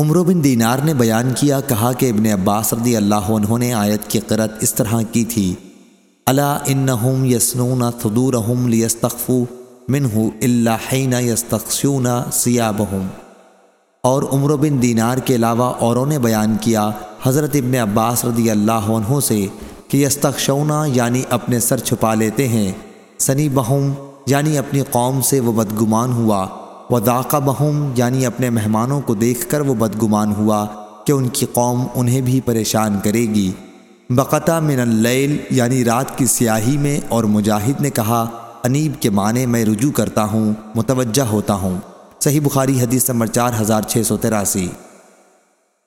عمرو بن دینار نے بیان کیا، کہا کہ ابن عباس رضی اللہ عنہ نے آیت کی قرت اس طرح کی تھی۔ الا انہم یسنون ثدورہم لیستخفو منہ الا حین یستخشون سیابہم اور عمرو بن دینار کے علاوہ اوروں نے بیان کیا حضرت ابن عباس رضی اللہ عنہ سے کہ یستخشونا یعنی اپنے سر چھپا لیتے ہیں سنی بہم یعنی اپنی قوم سے وہ بدگمان ہوا۔ وداقہ بہم یعنی اپنے مہمانوں کو دیکھ کر وہ بدگمان ہوا کہ ان کی قوم انہیں بھی پریشان کرے گی۔ بقطع من اللیل یعنی رات کی سیاہی میں، اور مجاہد نے کہا، انیب کے معنی میں رجوع کرتا ہوں، متوجہ ہوتا ہوں۔ صحیح بخاری حدیث نمبر چار ہزار چھ سو تراسی۔